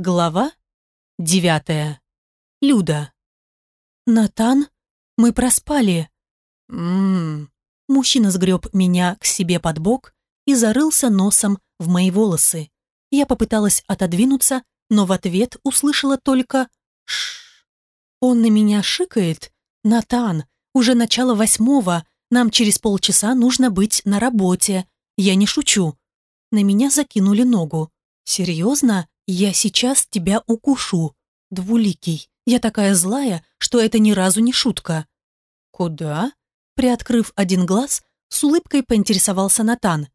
Глава девятая. Люда. «Натан, мы проспали». «М-м-м». Мужчина сгреб меня к себе под бок и зарылся носом в мои волосы. Я попыталась отодвинуться, но в ответ услышала только «Шш». Он на меня шикает. «Натан, уже начало восьмого, нам через полчаса нужно быть на работе. Я не шучу». На меня закинули ногу. «Серьезно? Я сейчас тебя укушу. Двуликий. Я такая злая, что это ни разу не шутка». «Куда?» Приоткрыв один глаз, с улыбкой поинтересовался Натан.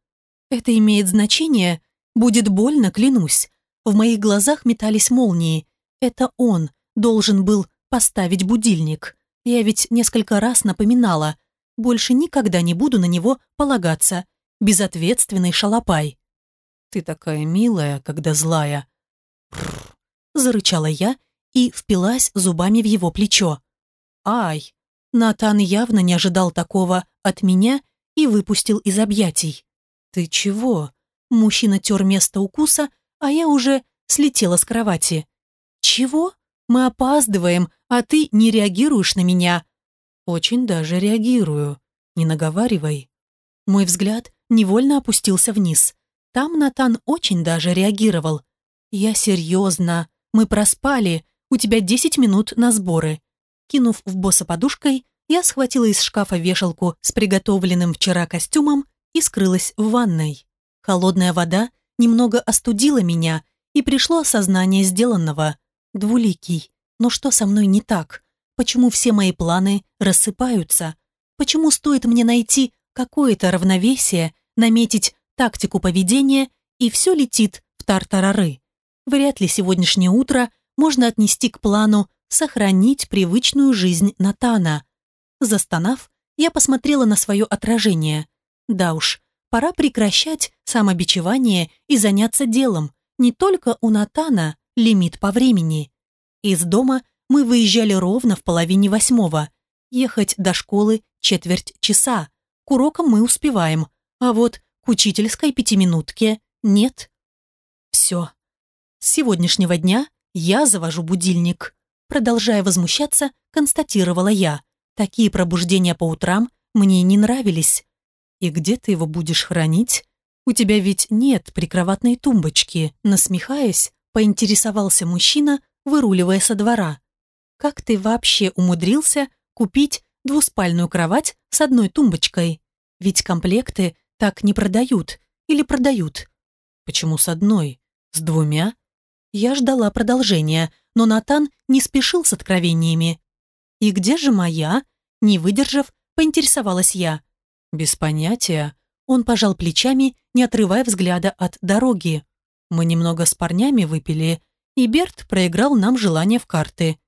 «Это имеет значение? Будет больно, клянусь. В моих глазах метались молнии. Это он должен был поставить будильник. Я ведь несколько раз напоминала. Больше никогда не буду на него полагаться. Безответственный шалопай. «Ты такая милая, когда злая». Зарычала я и впилась зубами в его плечо. «Ай!» Натан явно не ожидал такого от меня и выпустил из объятий. «Ты чего?» Мужчина тер место укуса, а я уже слетела с кровати. «Чего? Мы опаздываем, а ты не реагируешь на меня». «Очень даже реагирую. Не наговаривай». Мой взгляд невольно опустился вниз. Там Натан очень даже реагировал. «Я серьезно. Мы проспали. У тебя 10 минут на сборы». Кинув в босса подушкой, я схватила из шкафа вешалку с приготовленным вчера костюмом и скрылась в ванной. Холодная вода немного остудила меня, и пришло осознание сделанного. Двуликий. Но что со мной не так? Почему все мои планы рассыпаются? Почему стоит мне найти какое-то равновесие, наметить тактику поведения, и все летит в тартарары? Вряд ли сегодняшнее утро можно отнести к плану сохранить привычную жизнь Натана. Застонав, я посмотрела на свое отражение. Да уж, пора прекращать самобичевание и заняться делом. Не только у Натана лимит по времени. Из дома мы выезжали ровно в половине восьмого. Ехать до школы четверть часа. К урокам мы успеваем, а вот к учительской пятиминутке нет. Все. С сегодняшнего дня я завожу будильник. Продолжая возмущаться, констатировала я. Такие пробуждения по утрам мне не нравились. И где ты его будешь хранить? У тебя ведь нет прикроватной тумбочки. Насмехаясь, поинтересовался мужчина, выруливая со двора. Как ты вообще умудрился купить двуспальную кровать с одной тумбочкой? Ведь комплекты так не продают. Или продают? Почему с одной? С двумя? Я ждала продолжения, но Натан не спешил с откровениями. «И где же моя?» Не выдержав, поинтересовалась я. Без понятия. Он пожал плечами, не отрывая взгляда от дороги. Мы немного с парнями выпили, и Берт проиграл нам желание в карты.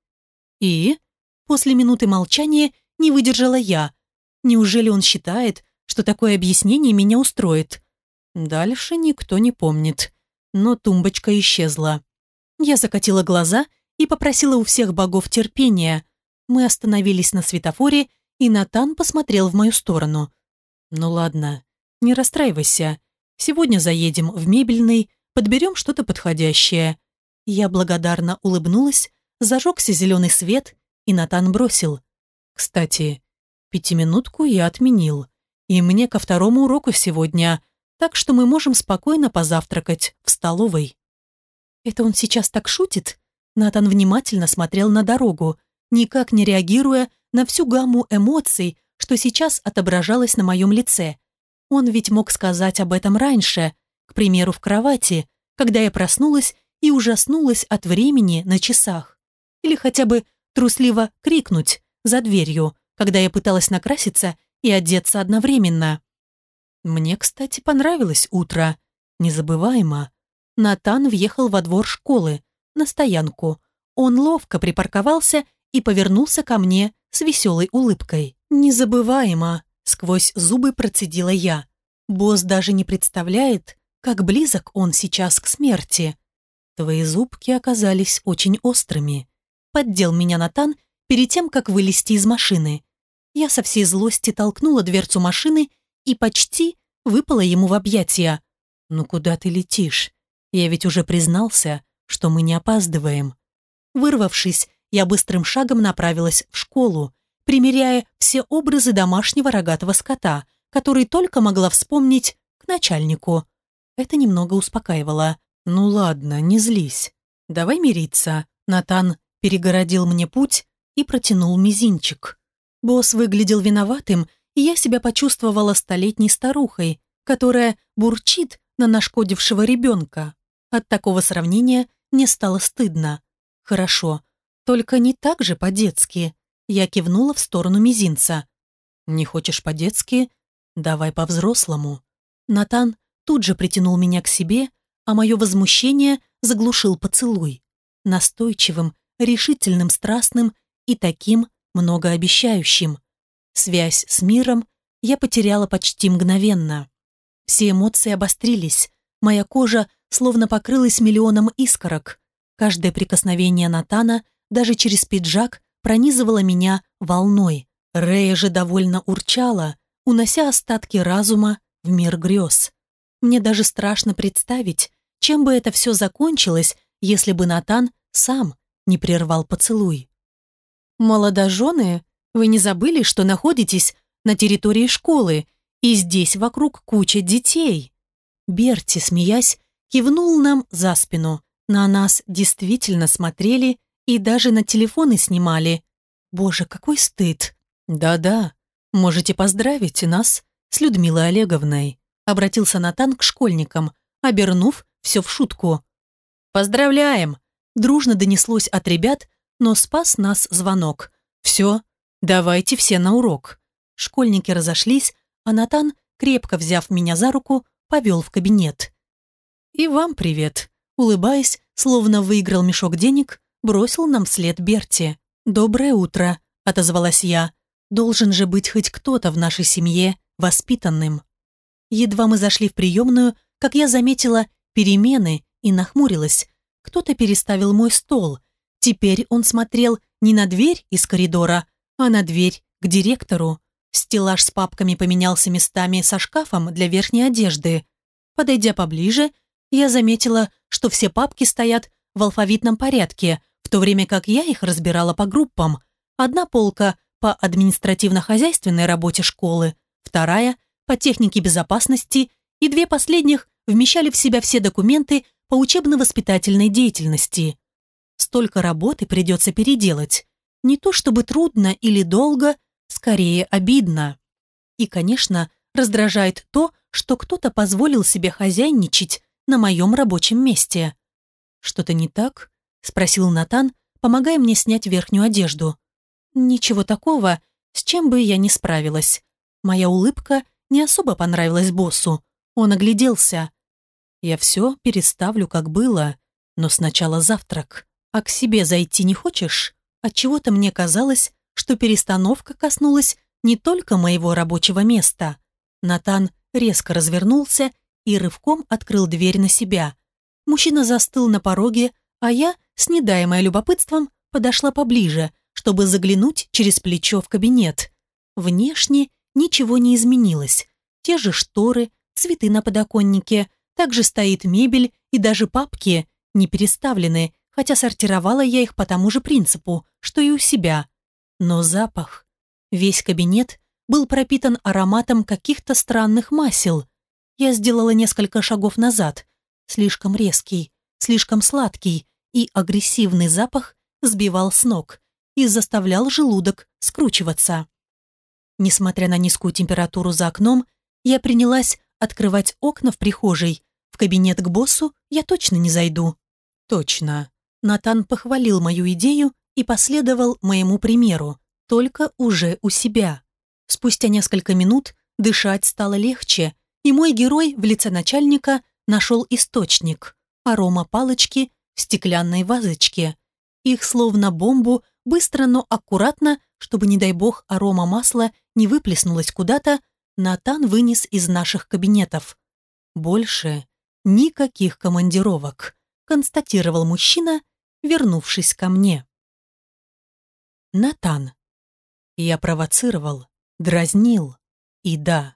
И? После минуты молчания не выдержала я. Неужели он считает, что такое объяснение меня устроит? Дальше никто не помнит. Но тумбочка исчезла. Я закатила глаза и попросила у всех богов терпения. Мы остановились на светофоре, и Натан посмотрел в мою сторону. «Ну ладно, не расстраивайся. Сегодня заедем в мебельный, подберем что-то подходящее». Я благодарно улыбнулась, зажегся зеленый свет, и Натан бросил. «Кстати, пятиминутку я отменил, и мне ко второму уроку сегодня, так что мы можем спокойно позавтракать в столовой». «Это он сейчас так шутит?» Натан внимательно смотрел на дорогу, никак не реагируя на всю гамму эмоций, что сейчас отображалось на моем лице. Он ведь мог сказать об этом раньше, к примеру, в кровати, когда я проснулась и ужаснулась от времени на часах. Или хотя бы трусливо крикнуть за дверью, когда я пыталась накраситься и одеться одновременно. Мне, кстати, понравилось утро. Незабываемо. Натан въехал во двор школы, на стоянку. Он ловко припарковался и повернулся ко мне с веселой улыбкой. «Незабываемо!» — сквозь зубы процедила я. «Босс даже не представляет, как близок он сейчас к смерти. Твои зубки оказались очень острыми. Поддел меня Натан перед тем, как вылезти из машины. Я со всей злости толкнула дверцу машины и почти выпала ему в объятия. «Ну куда ты летишь? Я ведь уже признался, что мы не опаздываем. Вырвавшись, я быстрым шагом направилась в школу, примеряя все образы домашнего рогатого скота, который только могла вспомнить к начальнику. Это немного успокаивало. «Ну ладно, не злись. Давай мириться». Натан перегородил мне путь и протянул мизинчик. Босс выглядел виноватым, и я себя почувствовала столетней старухой, которая бурчит на нашкодившего ребенка. От такого сравнения мне стало стыдно. Хорошо, только не так же по-детски. Я кивнула в сторону мизинца. «Не хочешь по-детски? Давай по-взрослому». Натан тут же притянул меня к себе, а мое возмущение заглушил поцелуй. Настойчивым, решительным, страстным и таким многообещающим. Связь с миром я потеряла почти мгновенно. Все эмоции обострились, моя кожа словно покрылась миллионом искорок. Каждое прикосновение Натана, даже через пиджак, пронизывало меня волной. Рея же довольно урчала, унося остатки разума в мир грез. Мне даже страшно представить, чем бы это все закончилось, если бы Натан сам не прервал поцелуй. «Молодожены, вы не забыли, что находитесь на территории школы, и здесь вокруг куча детей?» Берти, смеясь, кивнул нам за спину. На нас действительно смотрели и даже на телефоны снимали. Боже, какой стыд! Да-да, можете поздравить нас с Людмилой Олеговной, обратился Натан к школьникам, обернув все в шутку. «Поздравляем!» Дружно донеслось от ребят, но спас нас звонок. «Все, давайте все на урок». Школьники разошлись, а Натан, крепко взяв меня за руку, повел в кабинет. «И вам привет», улыбаясь, словно выиграл мешок денег, бросил нам вслед Берти. «Доброе утро», — отозвалась я. «Должен же быть хоть кто-то в нашей семье воспитанным». Едва мы зашли в приемную, как я заметила перемены и нахмурилась. Кто-то переставил мой стол. Теперь он смотрел не на дверь из коридора, а на дверь к директору. Стеллаж с папками поменялся местами со шкафом для верхней одежды. Подойдя поближе, я заметила, что все папки стоят в алфавитном порядке, в то время как я их разбирала по группам. Одна полка по административно-хозяйственной работе школы, вторая по технике безопасности и две последних вмещали в себя все документы по учебно-воспитательной деятельности. Столько работы придется переделать. Не то чтобы трудно или долго, скорее обидно. И, конечно, раздражает то, что кто-то позволил себе хозяйничать на моем рабочем месте. «Что-то не так?» – спросил Натан, помогая мне снять верхнюю одежду. «Ничего такого, с чем бы я не справилась. Моя улыбка не особо понравилась боссу. Он огляделся. Я все переставлю, как было, но сначала завтрак. А к себе зайти не хочешь? Отчего-то мне казалось, что перестановка коснулась не только моего рабочего места. Натан резко развернулся и рывком открыл дверь на себя. Мужчина застыл на пороге, а я, с недаемой любопытством, подошла поближе, чтобы заглянуть через плечо в кабинет. Внешне ничего не изменилось. Те же шторы, цветы на подоконнике, также стоит мебель и даже папки не переставлены, хотя сортировала я их по тому же принципу, что и у себя. Но запах. Весь кабинет был пропитан ароматом каких-то странных масел. Я сделала несколько шагов назад. Слишком резкий, слишком сладкий и агрессивный запах сбивал с ног и заставлял желудок скручиваться. Несмотря на низкую температуру за окном, я принялась открывать окна в прихожей. В кабинет к боссу я точно не зайду. Точно. Натан похвалил мою идею и последовал моему примеру, только уже у себя. Спустя несколько минут дышать стало легче, и мой герой в лице начальника нашел источник – арома палочки в стеклянной вазочке. Их словно бомбу быстро, но аккуратно, чтобы, не дай бог, арома масла не выплеснулась куда-то, Натан вынес из наших кабинетов. Больше никаких командировок, констатировал мужчина, вернувшись ко мне. Натан. Я провоцировал, дразнил. И да,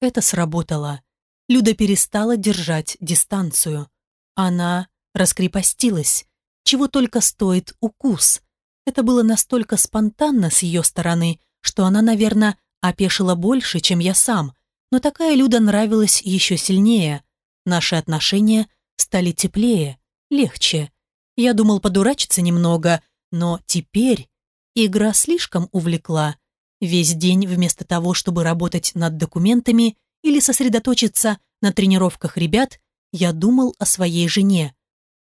это сработало. Люда перестала держать дистанцию. Она раскрепостилась. Чего только стоит укус. Это было настолько спонтанно с ее стороны, что она, наверное, опешила больше, чем я сам. Но такая Люда нравилась еще сильнее. Наши отношения стали теплее, легче. Я думал подурачиться немного, но теперь игра слишком увлекла. Весь день вместо того, чтобы работать над документами или сосредоточиться на тренировках ребят, я думал о своей жене.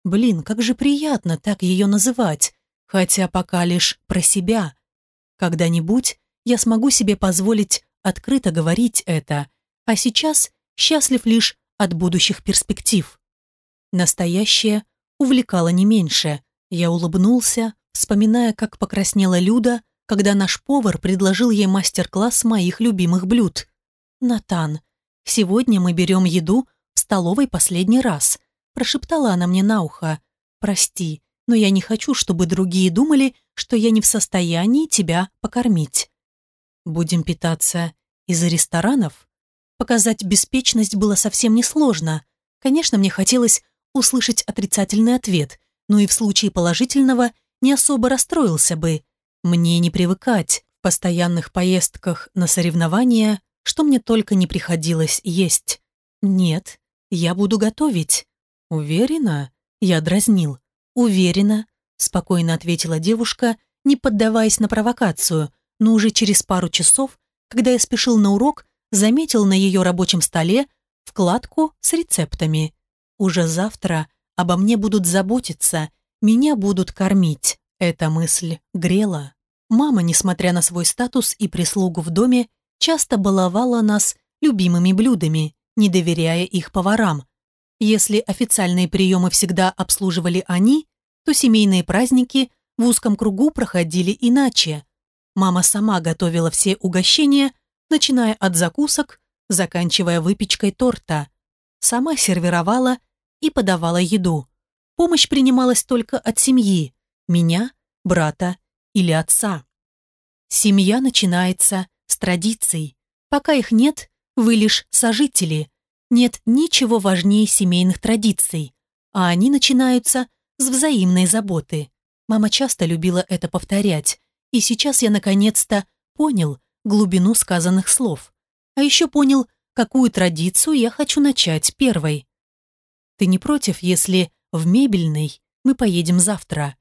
Блин, как же приятно так ее называть, хотя пока лишь про себя. Когда-нибудь я смогу себе позволить открыто говорить это, а сейчас счастлив лишь от будущих перспектив. Настоящее увлекало не меньше. Я улыбнулся, вспоминая, как покраснела Люда, когда наш повар предложил ей мастер-класс моих любимых блюд. «Натан, сегодня мы берем еду в столовой последний раз», прошептала она мне на ухо. «Прости, но я не хочу, чтобы другие думали, что я не в состоянии тебя покормить». «Будем питаться из ресторанов?» Показать беспечность было совсем несложно. Конечно, мне хотелось услышать отрицательный ответ, но и в случае положительного не особо расстроился бы. Мне не привыкать в постоянных поездках на соревнования, что мне только не приходилось есть. Нет, я буду готовить. Уверена? Я дразнил. Уверена, спокойно ответила девушка, не поддаваясь на провокацию, но уже через пару часов, когда я спешил на урок, заметил на ее рабочем столе вкладку с рецептами. Уже завтра обо мне будут заботиться, меня будут кормить. Эта мысль грела. Мама, несмотря на свой статус и прислугу в доме, часто баловала нас любимыми блюдами, не доверяя их поварам. Если официальные приемы всегда обслуживали они, то семейные праздники в узком кругу проходили иначе. Мама сама готовила все угощения, начиная от закусок, заканчивая выпечкой торта. Сама сервировала и подавала еду. Помощь принималась только от семьи, меня, брата или отца. Семья начинается с традиций. Пока их нет, вы лишь сожители. Нет ничего важнее семейных традиций, а они начинаются с взаимной заботы. Мама часто любила это повторять, и сейчас я наконец-то понял глубину сказанных слов. А еще понял, какую традицию я хочу начать первой. Ты не против, если в мебельной мы поедем завтра?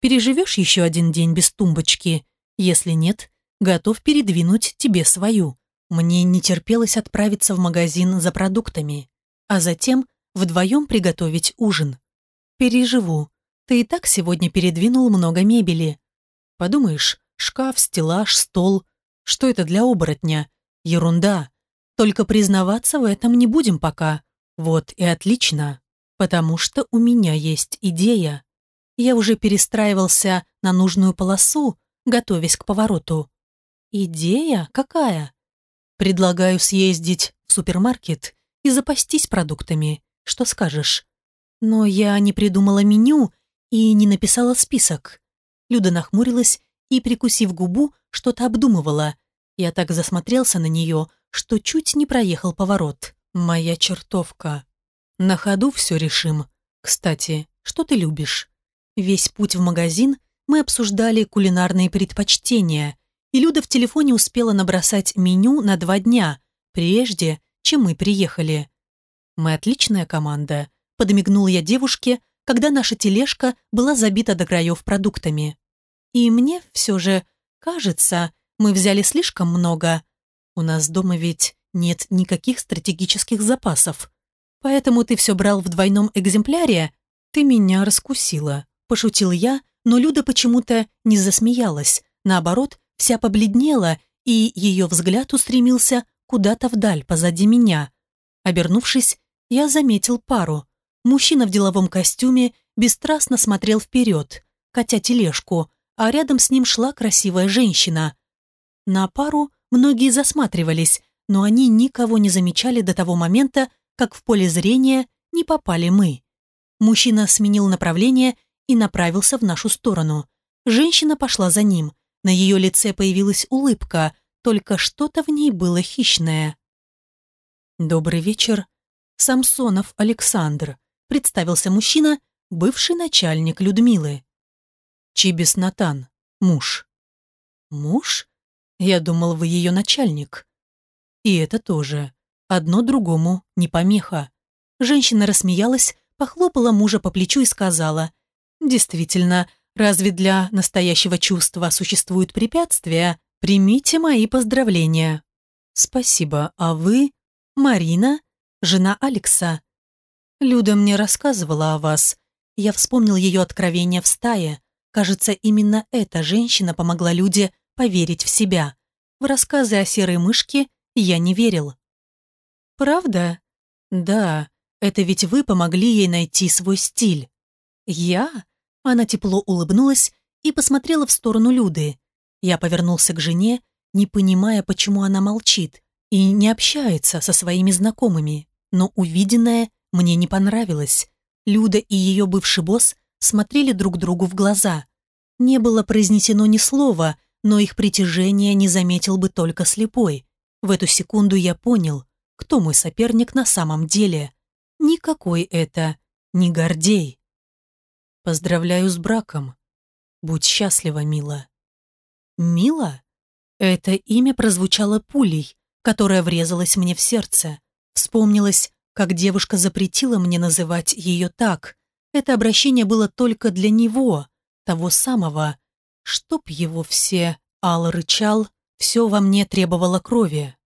Переживешь еще один день без тумбочки? Если нет, готов передвинуть тебе свою. Мне не терпелось отправиться в магазин за продуктами, а затем вдвоем приготовить ужин. Переживу. Ты и так сегодня передвинул много мебели. Подумаешь, шкаф, стеллаж, стол. Что это для оборотня? Ерунда. Только признаваться в этом не будем пока. Вот и отлично. Потому что у меня есть идея. Я уже перестраивался на нужную полосу, готовясь к повороту. Идея какая? Предлагаю съездить в супермаркет и запастись продуктами. Что скажешь? Но я не придумала меню и не написала список. Люда нахмурилась и, прикусив губу, что-то обдумывала. Я так засмотрелся на нее, что чуть не проехал поворот. Моя чертовка. На ходу все решим. Кстати, что ты любишь? Весь путь в магазин мы обсуждали кулинарные предпочтения, и Люда в телефоне успела набросать меню на два дня, прежде, чем мы приехали. Мы отличная команда, подмигнул я девушке, когда наша тележка была забита до краев продуктами. И мне все же кажется, мы взяли слишком много. У нас дома ведь нет никаких стратегических запасов. Поэтому ты все брал в двойном экземпляре. Ты меня раскусила, пошутил я, но Люда почему-то не засмеялась. Наоборот, вся побледнела, и ее взгляд устремился куда-то вдаль позади меня. Обернувшись, я заметил пару. Мужчина в деловом костюме бесстрастно смотрел вперед, катя тележку, а рядом с ним шла красивая женщина. На пару многие засматривались, но они никого не замечали до того момента, как в поле зрения не попали мы. Мужчина сменил направление и направился в нашу сторону. Женщина пошла за ним. На ее лице появилась улыбка, только что-то в ней было хищное. «Добрый вечер. Самсонов Александр», представился мужчина, бывший начальник Людмилы. Чибис Натан, муж. Муж? Я думал, вы ее начальник. И это тоже. Одно другому не помеха. Женщина рассмеялась, похлопала мужа по плечу и сказала, «Действительно, разве для настоящего чувства существуют препятствия? Примите мои поздравления». «Спасибо, а вы?» «Марина, жена Алекса». «Люда мне рассказывала о вас. Я вспомнил ее откровение в стае. Кажется, именно эта женщина помогла Люде поверить в себя. В рассказы о серой мышке я не верил. «Правда?» «Да, это ведь вы помогли ей найти свой стиль». «Я?» Она тепло улыбнулась и посмотрела в сторону Люды. Я повернулся к жене, не понимая, почему она молчит и не общается со своими знакомыми. Но увиденное мне не понравилось. Люда и ее бывший босс смотрели друг другу в глаза. Не было произнесено ни слова, но их притяжение не заметил бы только слепой. В эту секунду я понял, кто мой соперник на самом деле. Никакой это не Гордей. Поздравляю с браком. Будь счастлива, Мила. Мила? Это имя прозвучало пулей, которая врезалась мне в сердце. Вспомнилось, как девушка запретила мне называть ее так. Это обращение было только для него, того самого. Чтоб его все, Ал рычал, все во мне требовало крови.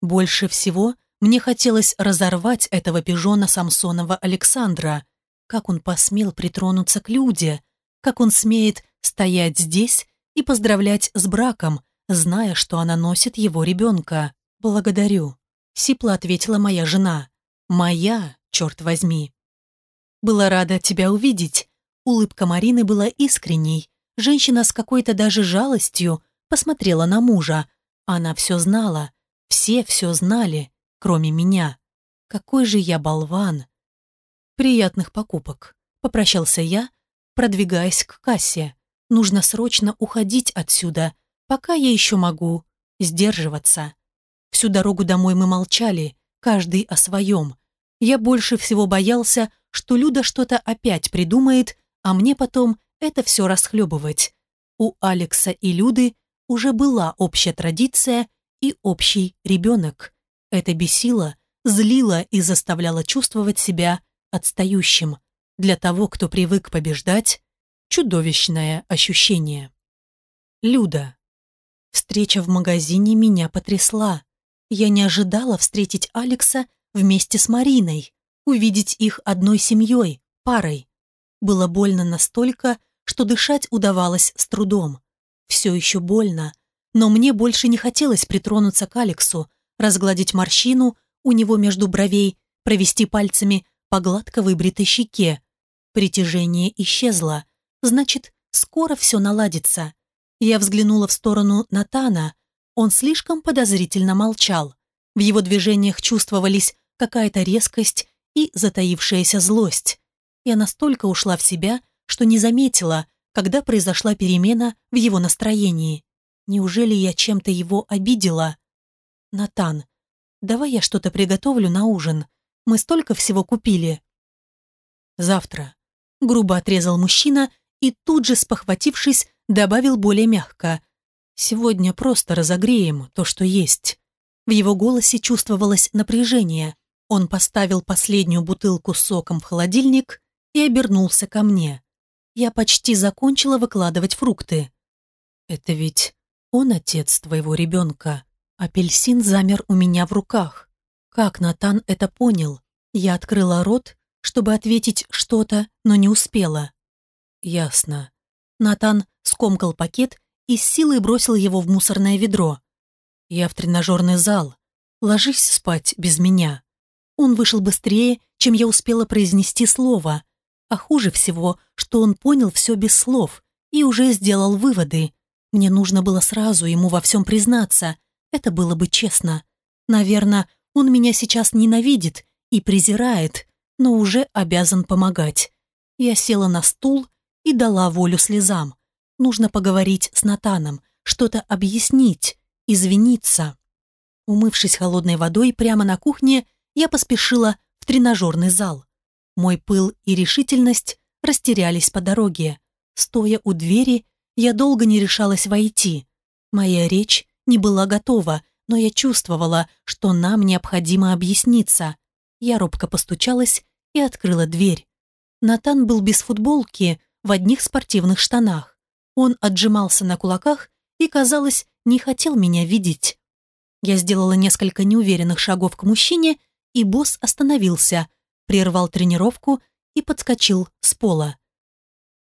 Больше всего мне хотелось разорвать этого пижона Самсонова Александра. Как он посмел притронуться к Люде? Как он смеет стоять здесь и поздравлять с браком, зная, что она носит его ребенка? «Благодарю», — сипло ответила моя жена. Моя, черт возьми. Была рада тебя увидеть. Улыбка Марины была искренней. Женщина с какой-то даже жалостью посмотрела на мужа. Она все знала. Все все знали, кроме меня. Какой же я болван. Приятных покупок. Попрощался я, продвигаясь к кассе. Нужно срочно уходить отсюда, пока я еще могу сдерживаться. Всю дорогу домой мы молчали, каждый о своем. Я больше всего боялся, что Люда что-то опять придумает, а мне потом это все расхлебывать. У Алекса и Люды уже была общая традиция и общий ребенок. Это бесило, злило и заставляло чувствовать себя отстающим. Для того, кто привык побеждать, чудовищное ощущение. Люда. Встреча в магазине меня потрясла. Я не ожидала встретить Алекса вместе с Мариной, увидеть их одной семьей, парой. Было больно настолько, что дышать удавалось с трудом. Все еще больно, но мне больше не хотелось притронуться к Алексу, разгладить морщину у него между бровей, провести пальцами по гладко выбритой щеке. Притяжение исчезло, значит, скоро все наладится. Я взглянула в сторону Натана, он слишком подозрительно молчал. В его движениях чувствовались какая-то резкость и затаившаяся злость. Я настолько ушла в себя, что не заметила, когда произошла перемена в его настроении. Неужели я чем-то его обидела? Натан, давай я что-то приготовлю на ужин. Мы столько всего купили. Завтра. Грубо отрезал мужчина и тут же, спохватившись, добавил более мягко. Сегодня просто разогреем то, что есть. В его голосе чувствовалось напряжение. Он поставил последнюю бутылку с соком в холодильник и обернулся ко мне. Я почти закончила выкладывать фрукты. «Это ведь он отец твоего ребенка». Апельсин замер у меня в руках. Как Натан это понял? Я открыла рот, чтобы ответить что-то, но не успела. «Ясно». Натан скомкал пакет и с силой бросил его в мусорное ведро. «Я в тренажерный зал. Ложись спать без меня». Он вышел быстрее, чем я успела произнести слово. А хуже всего, что он понял все без слов и уже сделал выводы. Мне нужно было сразу ему во всем признаться. Это было бы честно. Наверное, он меня сейчас ненавидит и презирает, но уже обязан помогать. Я села на стул и дала волю слезам. Нужно поговорить с Натаном, что-то объяснить, извиниться. Умывшись холодной водой прямо на кухне, я поспешила в тренажерный зал. Мой пыл и решительность растерялись по дороге. Стоя у двери, я долго не решалась войти. Моя речь не была готова, но я чувствовала, что нам необходимо объясниться. Я робко постучалась и открыла дверь. Натан был без футболки, в одних спортивных штанах. Он отжимался на кулаках и, казалось, не хотел меня видеть. Я сделала несколько неуверенных шагов к мужчине, и босс остановился, прервал тренировку и подскочил с пола.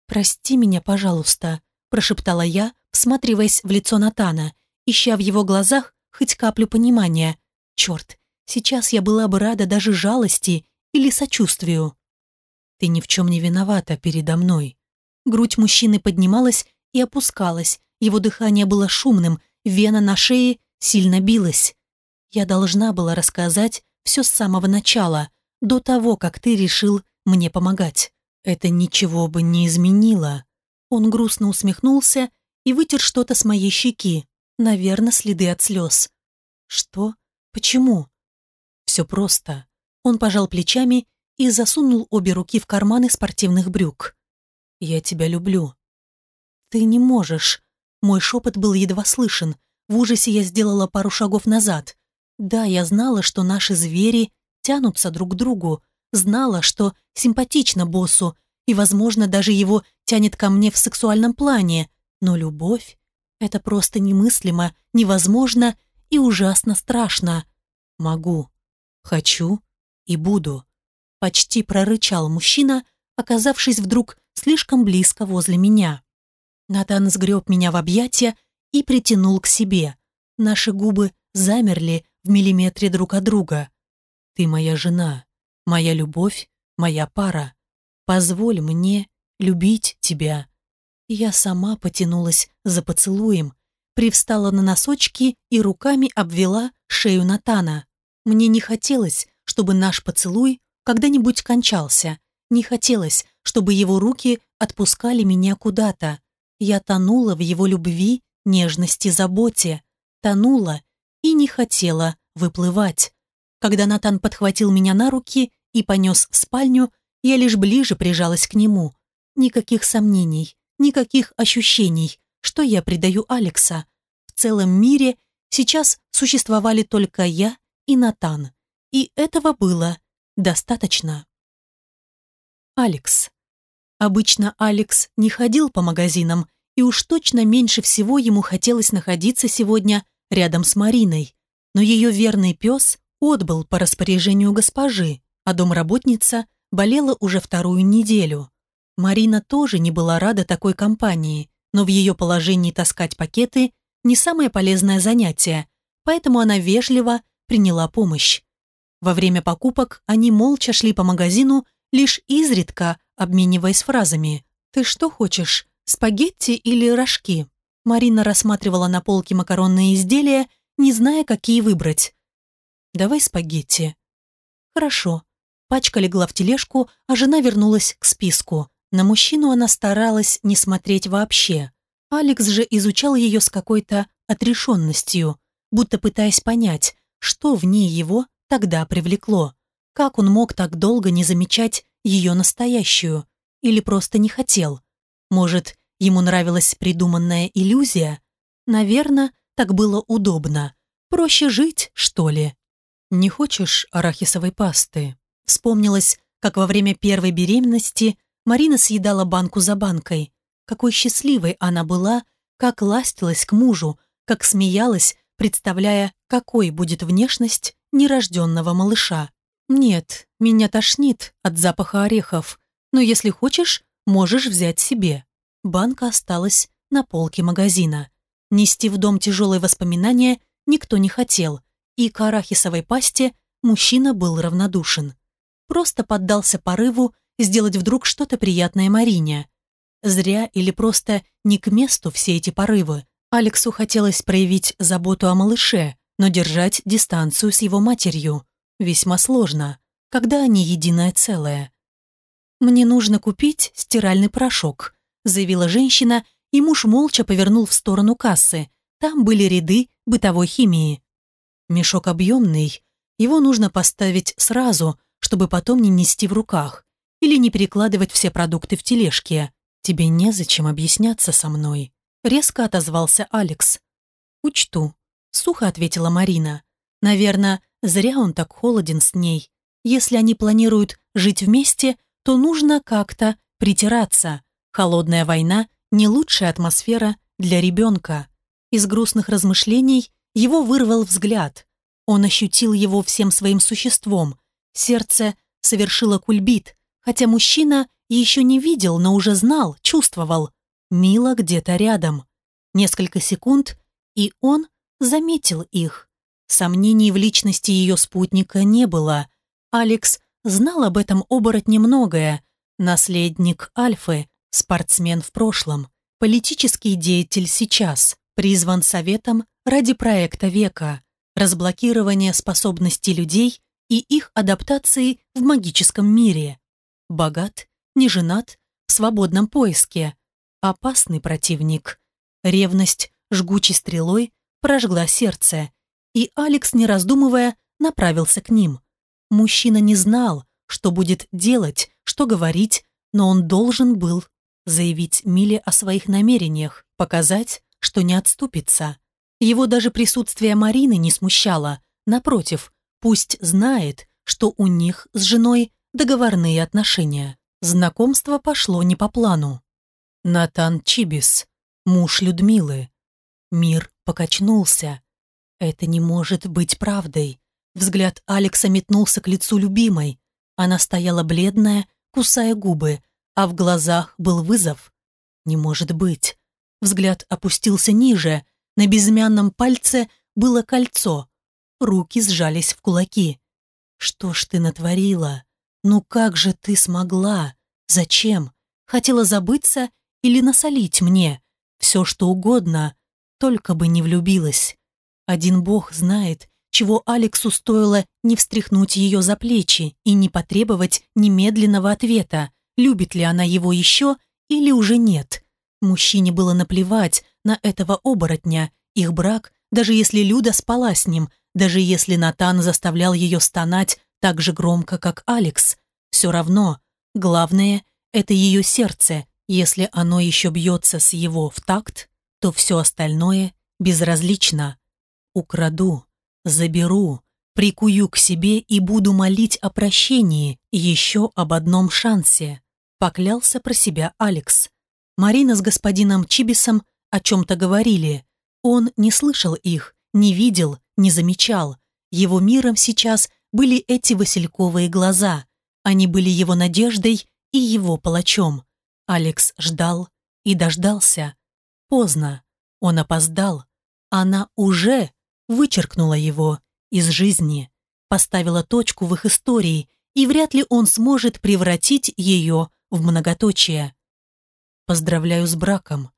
«Прости меня, пожалуйста», – прошептала я, всматриваясь в лицо Натана, ища в его глазах хоть каплю понимания. Черт, сейчас я была бы рада даже жалости или сочувствию. «Ты ни в чем не виновата передо мной». Грудь мужчины поднималась и опускалась, его дыхание было шумным, вена на шее сильно билась. Я должна была рассказать все с самого начала, до того, как ты решил мне помогать. Это ничего бы не изменило. Он грустно усмехнулся и вытер что-то с моей щеки. Наверное, следы от слез. Что? Почему? Все просто. Он пожал плечами и засунул обе руки в карманы спортивных брюк. «Я тебя люблю». «Ты не можешь». Мой шепот был едва слышен. В ужасе я сделала пару шагов назад. Да, я знала, что наши звери тянутся друг к другу, знала, что симпатично боссу, и, возможно, даже его тянет ко мне в сексуальном плане, но любовь — это просто немыслимо, невозможно и ужасно страшно. Могу, хочу и буду. Почти прорычал мужчина, оказавшись вдруг слишком близко возле меня. Натан сгреб меня в объятия и притянул к себе. Наши губы замерли в миллиметре друг от друга. «Ты моя жена, моя любовь, моя пара. Позволь мне любить тебя». Я сама потянулась за поцелуем, привстала на носочки и руками обвела шею Натана. Мне не хотелось, чтобы наш поцелуй когда-нибудь кончался. Не хотелось, чтобы его руки отпускали меня куда-то. Я тонула в его любви, нежности, заботе. Тонула и не хотела выплывать. Когда Натан подхватил меня на руки и понес в спальню, я лишь ближе прижалась к нему. Никаких сомнений, никаких ощущений, что я предаю Алекса. В целом мире сейчас существовали только я и Натан. И этого было достаточно. Алекс. Обычно Алекс не ходил по магазинам, и уж точно меньше всего ему хотелось находиться сегодня рядом с Мариной. Но ее верный пес отбыл по распоряжению госпожи, а домработница болела уже вторую неделю. Марина тоже не была рада такой компании, но в ее положении таскать пакеты не самое полезное занятие, поэтому она вежливо приняла помощь. Во время покупок они молча шли по магазину, лишь изредка обмениваясь фразами. «Ты что хочешь, спагетти или рожки?» Марина рассматривала на полке макаронные изделия, не зная, какие выбрать. «Давай спагетти». «Хорошо». Пачка легла в тележку, а жена вернулась к списку. На мужчину она старалась не смотреть вообще. Алекс же изучал ее с какой-то отрешенностью, будто пытаясь понять, что в ней его тогда привлекло. Как он мог так долго не замечать ее настоящую? Или просто не хотел? Может, ему нравилась придуманная иллюзия? Наверное, так было удобно. Проще жить, что ли? «Не хочешь арахисовой пасты?» Вспомнилось, как во время первой беременности Марина съедала банку за банкой. Какой счастливой она была, как ластилась к мужу, как смеялась, представляя, какой будет внешность нерожденного малыша. Нет, меня тошнит от запаха орехов, но если хочешь, можешь взять себе. Банка осталась на полке магазина. Нести в дом тяжелые воспоминания никто не хотел, и к арахисовой пасте мужчина был равнодушен. Просто поддался порыву сделать вдруг что-то приятное Марине. Зря или просто не к месту все эти порывы. Алексу хотелось проявить заботу о малыше, но держать дистанцию с его матерью весьма сложно, когда они единое целое. «Мне нужно купить стиральный порошок», заявила женщина, и муж молча повернул в сторону кассы. Там были ряды бытовой химии. Мешок объемный, его нужно поставить сразу, чтобы потом не нести в руках. Или не перекладывать все продукты в тележке. Тебе незачем объясняться со мной. Резко отозвался Алекс. Учту. Сухо ответила Марина. Наверное, зря он так холоден с ней. Если они планируют жить вместе, то нужно как-то притираться. Холодная война – не лучшая атмосфера для ребенка. Из грустных размышлений его вырвал взгляд. Он ощутил его всем своим существом. Сердце совершило кульбит, хотя мужчина еще не видел, но уже знал, чувствовал. Мила где-то рядом. Несколько секунд, и он заметил их. Сомнений в личности ее спутника не было. Алекс знал об этом оборотне многое. Наследник Альфы, спортсмен в прошлом, политический деятель сейчас, призван советом ради проекта века, разблокирования способностей людей и их адаптации в магическом мире. Богат, не женат, в свободном поиске. Опасный противник. Ревность жгучей стрелой прожгла сердце, и Алекс, не раздумывая, направился к ним. Мужчина не знал, что будет делать, что говорить, но он должен был заявить Миле о своих намерениях, показать, что не отступится. Его даже присутствие Марины не смущало. Напротив, пусть знает, что у них с женой договорные отношения. Знакомство пошло не по плану. Натан Чибис, муж Людмилы. Мир покачнулся. Это не может быть правдой. Взгляд Алекса метнулся к лицу любимой. Она стояла бледная, кусая губы, а в глазах был вызов. Не может быть. Взгляд опустился ниже. На безымянном пальце было кольцо. Руки сжались в кулаки. «Что ж ты натворила? Ну как же ты смогла? Зачем? Хотела забыться или насолить мне? Все что угодно, только бы не влюбилась. Один бог знает, чего Алексу стоило не встряхнуть ее за плечи и не потребовать немедленного ответа, любит ли она его еще или уже нет. Мужчине было наплевать на этого оборотня, их брак, даже если Люда спала с ним, даже если Натан заставлял ее стонать так же громко, как Алекс. Все равно, главное – это ее сердце. Если оно еще бьется с его в такт, то все остальное безразлично. Украду, заберу, прикую к себе и буду молить о прощении, еще об одном шансе. Поклялся про себя Алекс. Марина с господином Чибисом о чем-то говорили. Он не слышал их, не видел, не замечал. Его миром сейчас были эти васильковые глаза. Они были его надеждой и его палачом. Алекс ждал и дождался. Поздно. Он опоздал. Она уже вычеркнула его из жизни, поставила точку в их истории, и вряд ли он сможет превратить ее в многоточие. Поздравляю с браком.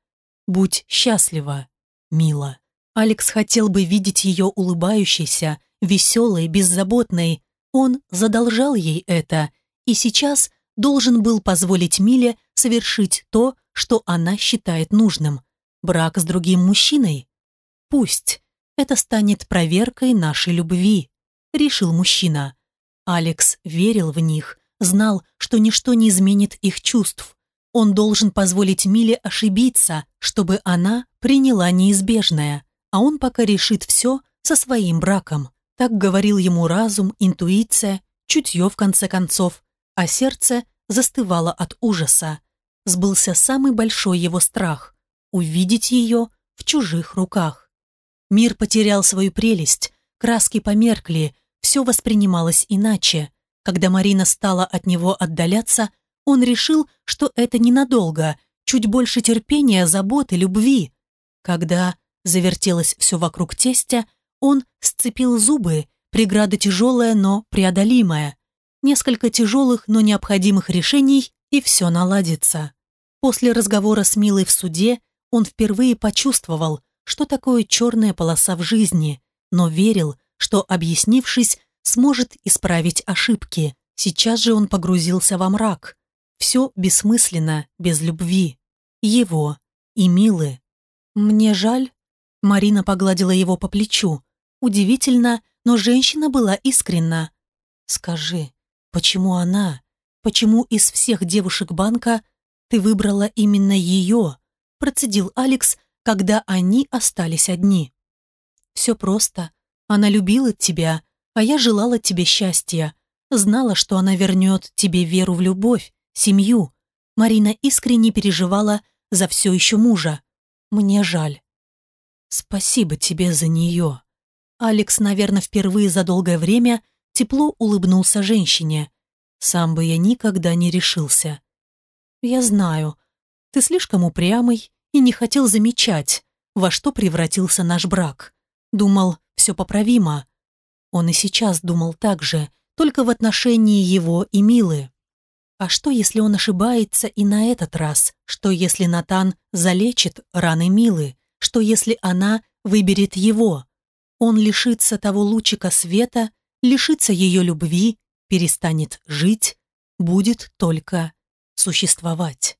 Будь счастлива, мила. Алекс хотел бы видеть ее улыбающейся, веселой, беззаботной. Он задолжал ей это, и сейчас должен был позволить Миле совершить то, что она считает нужным. Брак с другим мужчиной? Пусть. Это станет проверкой нашей любви, решил мужчина. Алекс верил в них, знал, что ничто не изменит их чувств. Он должен позволить Миле ошибиться, чтобы она приняла неизбежное, а он пока решит все со своим браком. Так говорил ему разум, интуиция, чутье в конце концов, а сердце застывало от ужаса. Сбылся самый большой его страх – увидеть ее в чужих руках. Мир потерял свою прелесть, краски померкли, все воспринималось иначе. Когда Марина стала от него отдаляться, он решил, что это ненадолго, чуть больше терпения, заботы, любви. Когда завертелось все вокруг тестя, он сцепил зубы, преграда тяжелая, но преодолимая. Несколько тяжелых, но необходимых решений, и все наладится. После разговора с Милой в суде он впервые почувствовал, что такое черная полоса в жизни, но верил, что, объяснившись, сможет исправить ошибки. Сейчас же он погрузился во мрак. Все бессмысленно, без любви. Его и Милы. «Мне жаль». Марина погладила его по плечу. Удивительно, но женщина была искренна. «Скажи, почему она? почему из всех девушек банка ты выбрала именно ее?» процедил Алекс, когда они остались одни. «Все просто. Она любила тебя, а я желала тебе счастья. Знала, что она вернет тебе веру в любовь, семью. Марина искренне переживала за все еще мужа. Мне жаль. Спасибо тебе за нее. Алекс, наверное, впервые за долгое время тепло улыбнулся женщине. Сам бы я никогда не решился. Я знаю, ты слишком упрямый и не хотел замечать, во что превратился наш брак. Думал, все поправимо. Он и сейчас думал так же, только в отношении его и Милы. А что, если он ошибается и на этот раз? Что, если Натан залечит раны Милы? Что, если она выберет его? Он лишится того лучика света, лишится ее любви, перестанет жить, будет только существовать.